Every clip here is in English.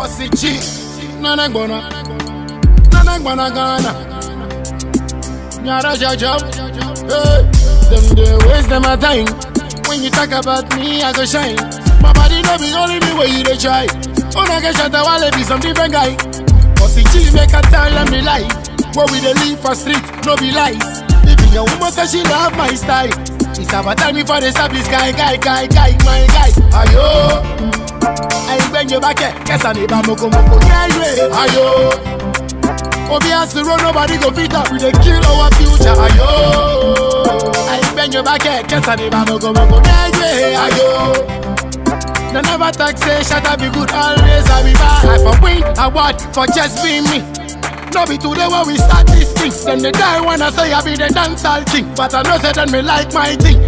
Bossy G, Nana Gbona, Nana Gbona Ghana. Nyara Jajam, hey, them they waste them a time. When you talk about me, I go shine. My body no be only me where you dey try. Oh, Una get shot while be some different guy. Bossy G make a tell them the life. Where we dey live for street, no be lies. Even your woman say she love my style. It's about time before they stop this guy, guy, guy, guy, my guy. Ayo. Ayi your back, kẹsàn ní ìbá mokomoko yẹ́yẹ́. Ayo. Obi asiro nobody go fit up, we dey kill our future. Ayo. Ayi your back, kẹsàn ní ìbá mokomoko yẹ́yẹ́. Ayo. They never talk say up be good, always I be bad. I for win award for just being me. No be today when we start this thing. Then they die when I say I be the dancehall king. But I know say then me like my thing.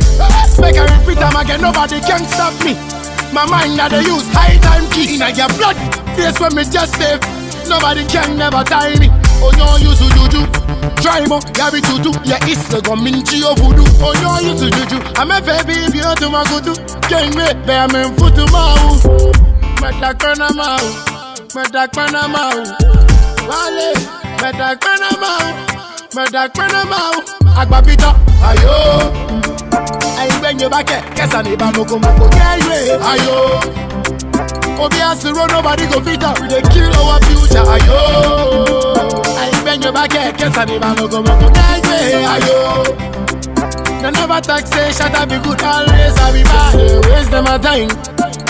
Make I repeat them again, nobody can stop me. My mind that they use high time key. In your blood, face when me just save. Nobody can never tie me. Oh no, you to juju. Try mo, ya be tutu. Ya is the gominchi of voodoo. Oh no, you to juju. I'm a baby, you to my gudu. Can't me, be I'm in foot to mau. Madakana mau. Madakana mau. Wale, Madakana mau. Madakana mau. Agbapita, ayo. Kẹsàn ní ìbá mokomoko yẹ́yẹ́. Ayo. Obi asiro nobody go fit up, we dey kill our future. Ayo. Back, kẹsàn ní ìbá mokomoko yẹ́yẹ́. Ayo. They never talk say shut up be good, always I be bad. Waste them a time.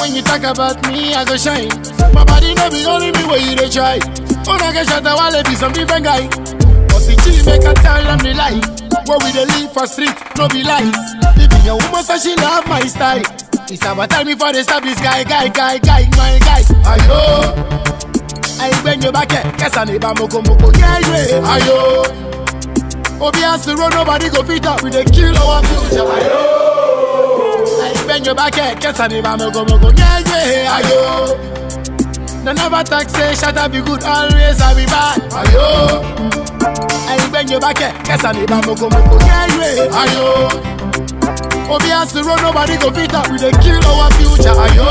When you talk about me, I go shine. My body no be only me where you dey try. Una get shot a while be some different guy. Bossy G make a tell them the life. Where we dey live for street, no be lies. Even your woman say she love my style. It's about time before they stop this guy, guy, guy, guy, my guy. Ayo. Ayi your back, kẹsàn ní ìbá mokomoko yẹ́yẹ́. Ayo. Obi asiro nobody go fit up, we dey kill our future. Ayo. Ayi your back, kẹsàn ní ìbá mokomoko yẹ́yẹ́. Ayo. They never talk say shut up be good, always I be bad. Ayo. Ayi your back, kẹsàn ní ìbá mokomoko yẹ́yẹ́. Ayo. Obi asiro nobody go fit up, we dey kill our future. Ayo.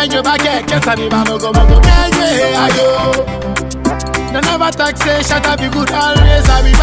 Ayi your back, kẹsàn ní ìbá mokomoko yẹ́yẹ́. Ayo. They never talk say shut up be good, always I be bad.